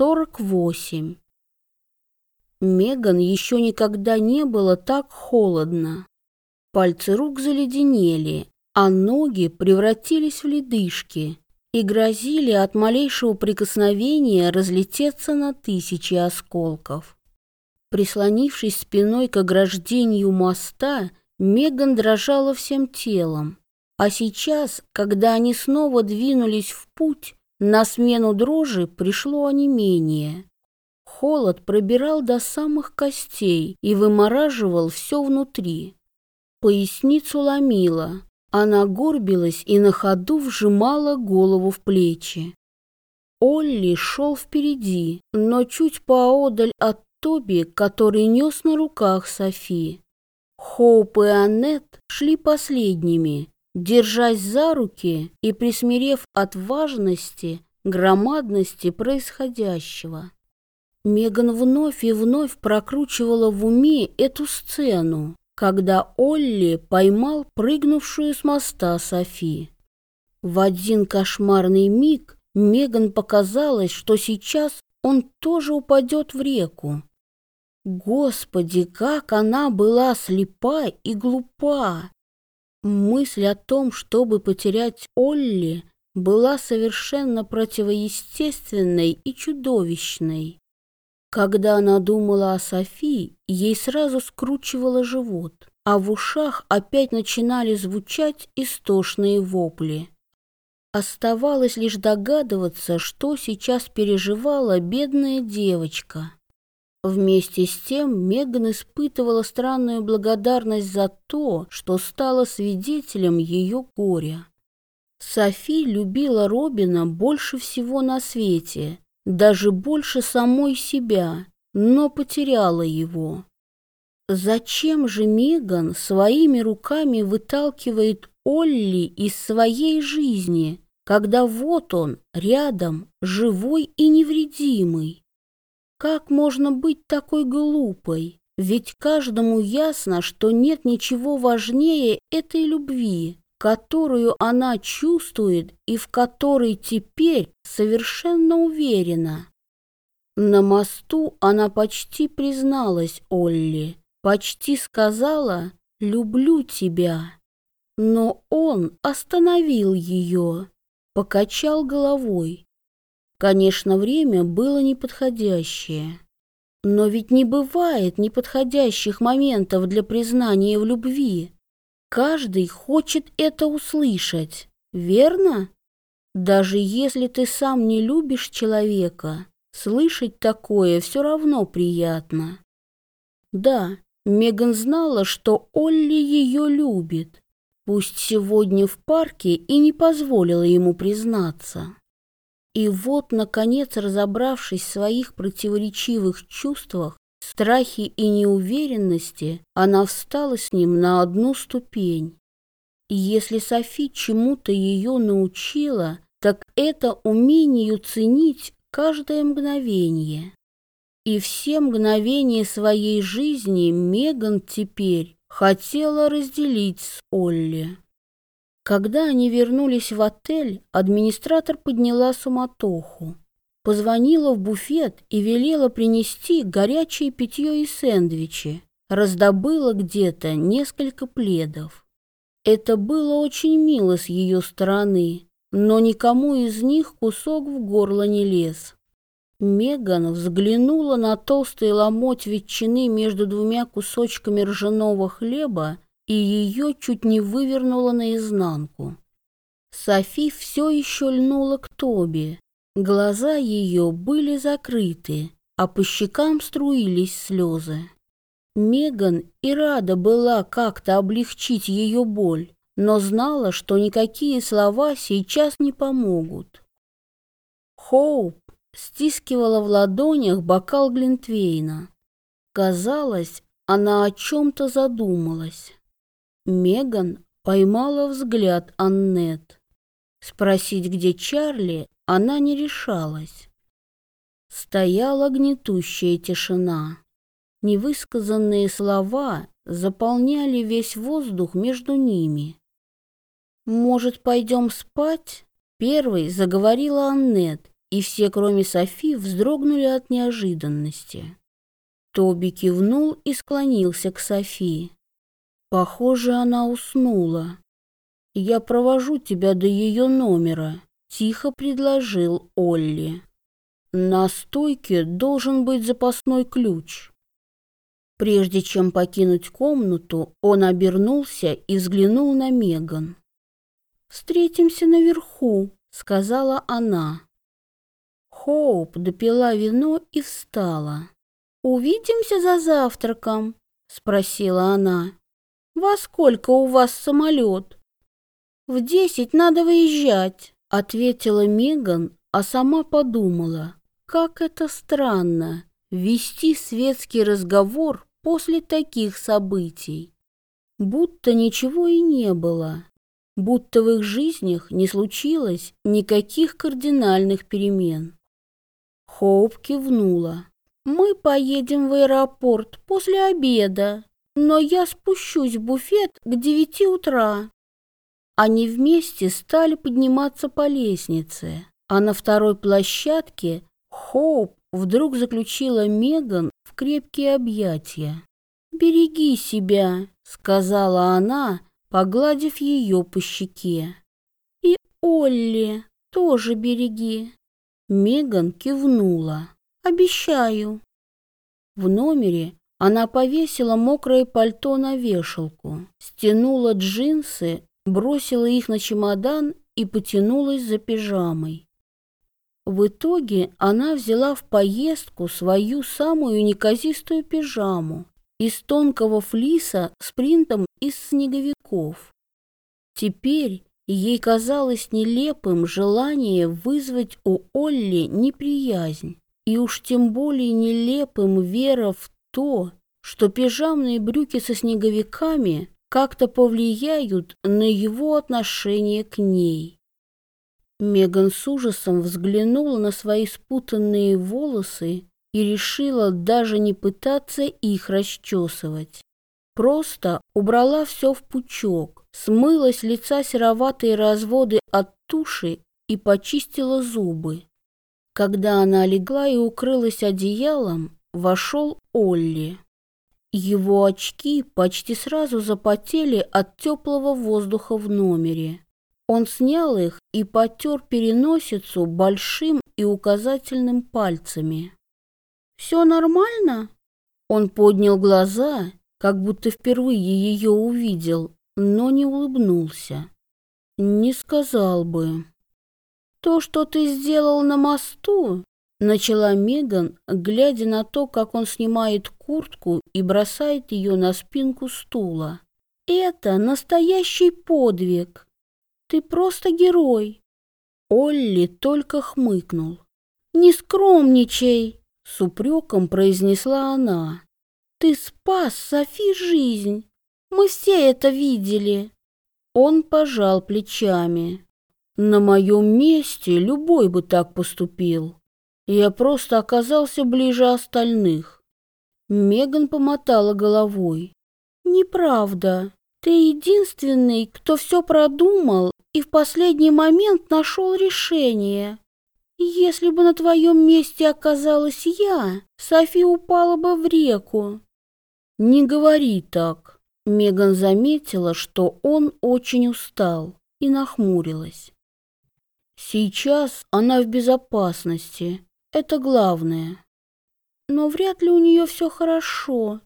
48. Меган еще никогда не было так холодно. Пальцы рук заледенели, а ноги превратились в ледышки и грозили от малейшего прикосновения разлететься на тысячи осколков. Прислонившись спиной к ограждению моста, Меган дрожала всем телом. А сейчас, когда они снова двинулись в путь, на смену дрожи пришло онемение. Холод пробирал до самых костей и вымораживал все внутри. Поясницу ломила, она горбилась и на ходу вжимала голову в плечи. Олли шел впереди, но чуть поодаль от Тоби, который нес на руках Софи. Хоуп и Аннет шли последними, держась за руки и присмирев от важности, громадности происходящего. Меган вновь и вновь прокручивала в уме эту сцену, когда Олли поймал прыгнувшую с моста Софи. В один кошмарный миг Меган показалось, что сейчас он тоже упадет в реку. Господи, как она была слепа и глупа! Мысль о том, чтобы потерять Олли, была совершенно противоестественной и чудовищной. Когда она думала о Софии, ей сразу скручивало живот, а в ушах опять начинали звучать истошные вопли. Оставалось лишь догадываться, что сейчас переживала бедная девочка. Вместе с тем Меган испытывала странную благодарность за то, что стала свидетелем ее горя. Софи любила Робина больше всего на свете, даже больше самой себя, но потеряла его. Зачем же Меган своими руками выталкивает Олли из своей жизни, когда вот он, рядом, живой и невредимый? Как можно быть такой глупой? Ведь каждому ясно, что нет ничего важнее этой любви, которую она чувствует и в которой теперь совершенно уверена. На мосту она почти призналась Олли, почти сказала «люблю тебя». Но он остановил ее, покачал головой. Конечно, время было неподходящее. Но ведь не бывает неподходящих моментов для признания в любви. Каждый хочет это услышать, верно? Даже если ты сам не любишь человека, слышать такое все равно приятно. Да, Меган знала, что Олли ее любит, пусть сегодня в парке и не позволила ему признаться. И вот, наконец, разобравшись в своих противоречивых чувствах, страхе и неуверенности, она встала с ним на одну ступень. И если Софи чему-то ее научила, так это умению ценить каждое мгновение. И все мгновения своей жизни Меган теперь хотела разделить с Олли. Когда они вернулись в отель, администратор подняла суматоху. Позвонила в буфет и велела принести горячее питье и сэндвичи. Раздобыла где-то несколько пледов. Это было очень мило с ее стороны, но никому из них кусок в горло не лез. Меган взглянула на толстый ломоть ветчины между двумя кусочками ржаного хлеба и ее чуть не вывернуло наизнанку. Софи все еще льнула к Тоби. Глаза ее были закрыты, а по щекам струились слезы. Меган и рада была как-то облегчить ее боль, но знала, что никакие слова сейчас не помогут. Хоуп стискивала в ладонях бокал Глинтвейна. Казалось, она о чем-то задумалась. Меган поймала взгляд Аннет. Спросить, где Чарли, она не решалась. Стояла гнетущая тишина. Невысказанные слова заполняли весь воздух между ними. «Может, пойдем спать?» Первой заговорила Аннет и все, кроме Софи, вздрогнули от неожиданности. Тоби кивнул и склонился к Софи. Похоже, она уснула. «Я провожу тебя до ее номера», — тихо предложил Олли. «На стойке должен быть запасной ключ». Прежде чем покинуть комнату, он обернулся и взглянул на Меган. «Встретимся наверху», — сказала она. Хоуп допила вино и встала. «Увидимся за завтраком?» — спросила она. «Во сколько у вас самолет?» «В десять надо выезжать», — ответила Меган, а сама подумала, как это странно вести светский разговор после таких событий. Будто ничего и не было, будто в их жизнях не случилось никаких кардинальных перемен. Хоуп кивнула. «Мы поедем в аэропорт после обеда, но я спущусь в буфет к девяти утра». Они вместе стали подниматься по лестнице, а на второй площадке Хоуп вдруг заключила Меган в крепкие объятия. «Береги себя», — сказала она, погладив ее по щеке. «И Олли тоже береги». Меган кивнула. «Обещаю». В номере она повесила мокрое пальто на вешалку, стянула джинсы, бросила их на чемодан и потянулась за пижамой. В итоге она взяла в поездку свою самую неказистую пижаму из тонкого флиса с принтом из снеговиков. Теперь ей казалось нелепым желание вызвать у Олли неприязнь, и уж тем более нелепым вера в то, что пижамные брюки со снеговиками как-то повлияют на его отношение к ней. Меган с ужасом взглянула на свои спутанные волосы и решила даже не пытаться их расчесывать. Просто убрала все в пучок, смыла с лица сероватые разводы от туши и почистила зубы. Когда она легла и укрылась одеялом, вошел Олли. Его очки почти сразу запотели от теплого воздуха в номере. Он снял их и потер переносицу большим и указательным пальцами. «Все нормально?» Он поднял глаза, как будто впервые ее увидел, но не улыбнулся. «Не сказал бы». «То, что ты сделал на мосту?» Начала Меган, глядя на то, как он снимает куртку и бросает ее на спинку стула. «Это настоящий подвиг!» Ты просто герой. Олли только хмыкнул. Не скромничай, с упреком произнесла она. Ты спас Софи жизнь. Мы все это видели. Он пожал плечами. На моем месте любой бы так поступил. Я просто оказался ближе остальных. Меган помотала головой. Неправда. Ты единственный, кто все продумал и в последний момент нашел решение. Если бы на твоем месте оказалась я, Софи упала бы в реку. Не говори так. Меган заметила, что он очень устал и нахмурилась. Сейчас она в безопасности, это главное. Но вряд ли у нее все хорошо,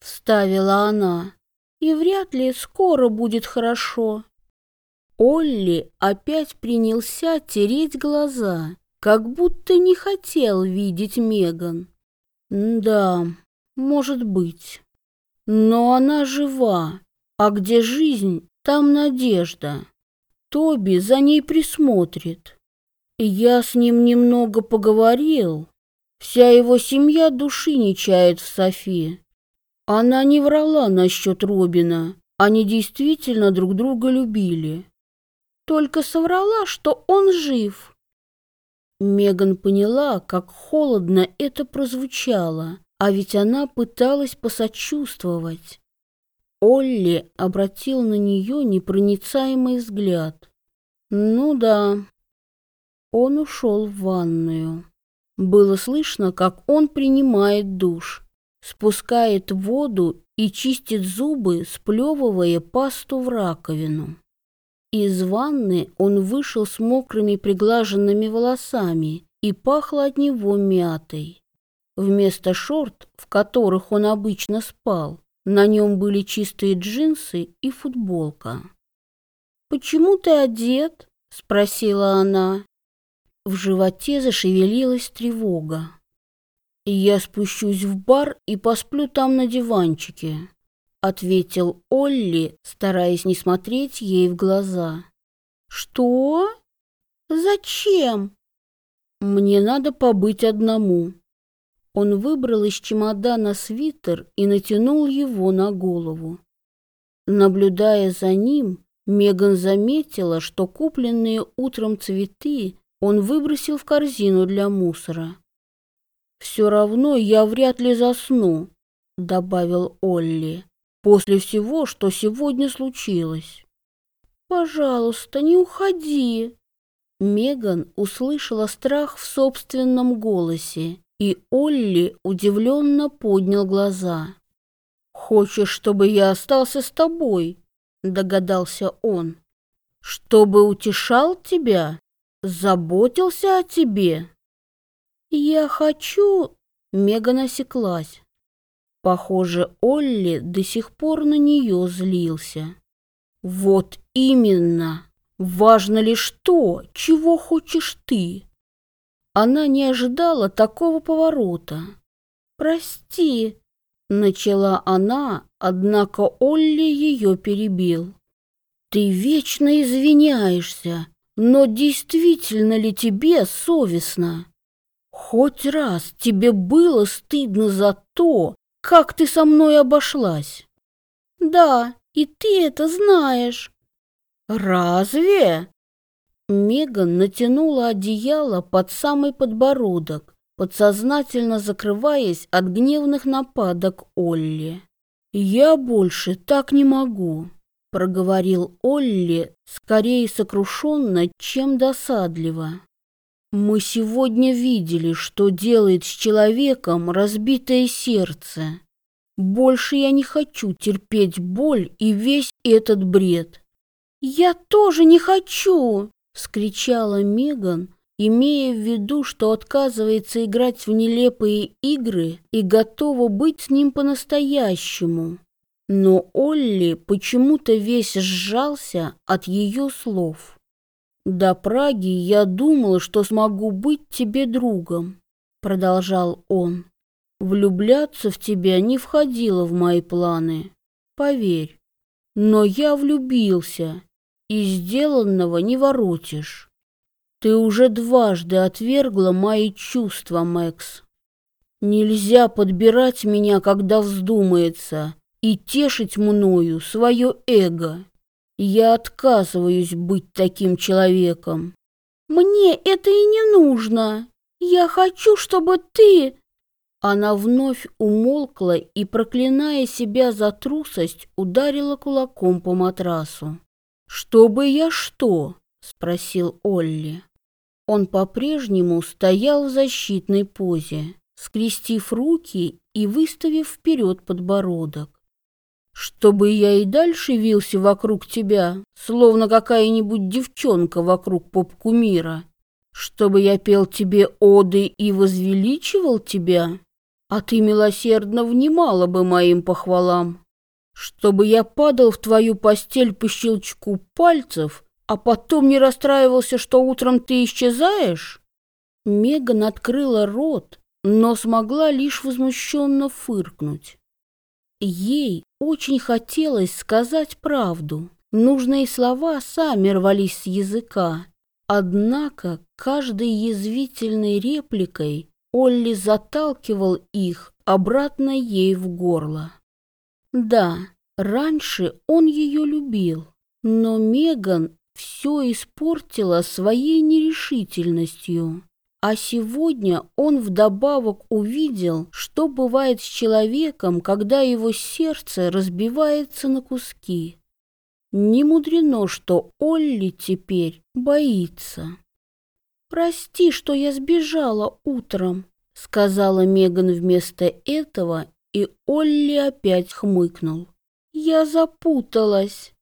вставила она, и вряд ли скоро будет хорошо. Олли опять принялся тереть глаза, как будто не хотел видеть Меган. Да, может быть. Но она жива, а где жизнь, там надежда. Тоби за ней присмотрит. Я с ним немного поговорил. Вся его семья души не чает в Софи. Она не врала насчет Робина. Они действительно друг друга любили только соврала, что он жив. Меган поняла, как холодно это прозвучало, а ведь она пыталась посочувствовать. Олли обратил на нее непроницаемый взгляд. «Ну да, Он ушел в ванную. Было слышно, как он принимает душ, спускает воду и чистит зубы, сплевывая пасту в раковину. Из ванны он вышел с мокрыми приглаженными волосами и пахло от него мятой. Вместо шорт, в которых он обычно спал, на нем были чистые джинсы и футболка. «Почему ты одет?» — спросила она. В животе зашевелилась тревога. «Я спущусь в бар и посплю там на диванчике», — ответил Олли, стараясь не смотреть ей в глаза. «Что? Зачем?» «Мне надо побыть одному». Он выбрал из чемодана свитер и натянул его на голову. Наблюдая за ним, Меган заметила, что купленные утром цветы он выбросил в корзину для мусора. «Все равно я вряд ли засну», — добавил Олли, «после всего, что сегодня случилось». «Пожалуйста, не уходи». Меган услышала страх в собственном голосе, и Олли удивленно поднял глаза. «Хочешь, чтобы я остался с тобой?» — догадался он. «Чтобы утешал тебя, заботился о тебе?» «Я хочу...» — Меган осеклась. Похоже, Олли до сих пор на нее злился. «Вот именно! Важно лишь то, чего хочешь ты!» Она не ожидала такого поворота. «Прости», — начала она, однако Олли ее перебил. «Ты вечно извиняешься, но действительно ли тебе совестно?» Хоть раз тебе было стыдно за то, как ты со мной обошлась? Да, и ты это знаешь. Разве? Меган натянула одеяло под самый подбородок, подсознательно закрываясь от гневных нападок Олли. «Я больше так не могу», — проговорил Олли, скорее сокрушенно, чем досадливо. Мы сегодня видели, что делает с человеком разбитое сердце. Больше я не хочу терпеть боль и весь этот бред. Я тоже не хочу, вскричала Меган, имея в виду, что отказывается играть в нелепые игры и готова быть с ним по-настоящему. Но Олли почему-то весь сжался от ее слов. «До Праги я думал, что смогу быть тебе другом», — продолжал он. «Влюбляться в тебя не входило в мои планы, поверь. Но я влюбился, и сделанного не воротишь. Ты уже дважды отвергла мои чувства, Мэкс. Нельзя подбирать меня, когда вздумается, и тешить мною свое эго. Я отказываюсь быть таким человеком. Мне это и не нужно. Я хочу, чтобы ты... Она вновь умолкла и, проклиная себя за трусость, ударила кулаком по матрасу. «Чтобы я что?» — спросил Олли. Он по-прежнему стоял в защитной позе, скрестив руки и выставив вперед подбородок чтобы я и дальше вился вокруг тебя, словно какая-нибудь девчонка вокруг поп-кумира, чтобы я пел тебе оды и возвеличивал тебя, а ты милосердно внимала бы моим похвалам, чтобы я падал в твою постель по щелчку пальцев, а потом не расстраивался, что утром ты исчезаешь? Меган открыла рот, но смогла лишь возмущенно фыркнуть. Ей очень хотелось сказать правду. Нужные слова сами рвались с языка. Однако каждой язвительной репликой Олли заталкивал их обратно ей в горло. Да, раньше он ее любил, но Меган все испортила своей нерешительностью. А сегодня он вдобавок увидел, что бывает с человеком, когда его сердце разбивается на куски. Не мудрено, что Олли теперь боится. «Прости, что я сбежала утром», — сказала Меган вместо этого, и Олли опять хмыкнул. «Я запуталась.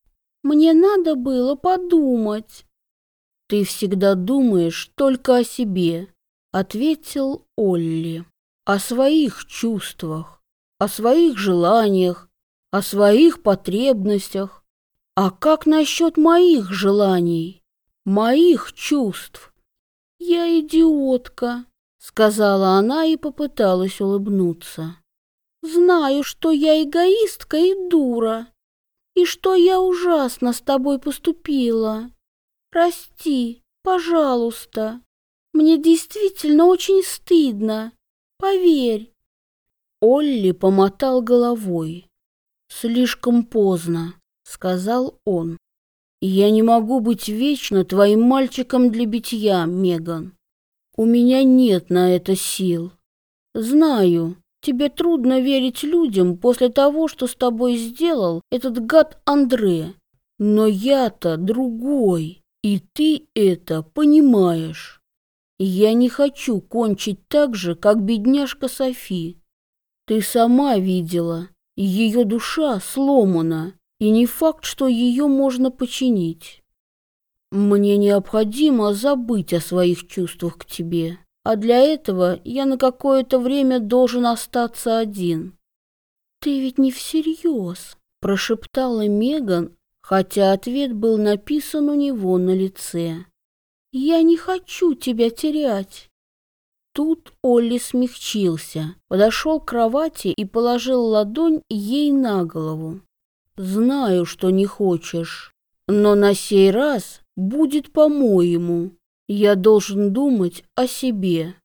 Мне надо было подумать». «Ты всегда думаешь только о себе», — ответил Олли. «О своих чувствах, о своих желаниях, о своих потребностях. А как насчет моих желаний, моих чувств?» «Я идиотка», — сказала она и попыталась улыбнуться. «Знаю, что я эгоистка и дура, и что я ужасно с тобой поступила. Прости, пожалуйста. Мне действительно очень стыдно. Поверь». Олли помотал головой. «Слишком поздно», — сказал он. Я не могу быть вечно твоим мальчиком для битья, Меган. У меня нет на это сил. Знаю, тебе трудно верить людям после того, что с тобой сделал этот гад Андре. Но я-то другой, и ты это понимаешь. Я не хочу кончить так же, как бедняжка Софи. Ты сама видела, ее душа сломана, и не факт, что ее можно починить. Мне необходимо забыть о своих чувствах к тебе, а для этого я на какое-то время должен остаться один. Ты ведь не всерьез, прошептала Меган, хотя ответ был написан у него на лице. Я не хочу тебя терять. Тут Олли смягчился, подошел к кровати и положил ладонь ей на голову. Знаю, что не хочешь, но на сей раз будет по-моему. Я должен думать о себе.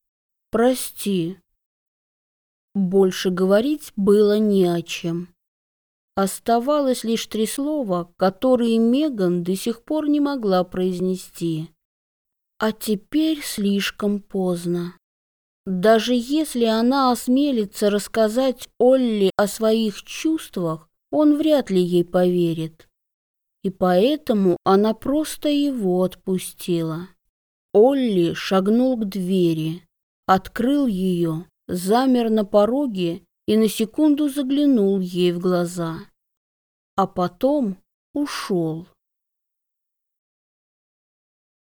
Прости. Больше говорить было не о чем. Оставалось лишь три слова, которые Меган до сих пор не могла произнести. А теперь слишком поздно. Даже если она осмелится рассказать Олли о своих чувствах, он вряд ли ей поверит. И поэтому она просто его отпустила. Олли шагнул к двери, открыл ее, замер на пороге и на секунду заглянул ей в глаза. А потом ушел.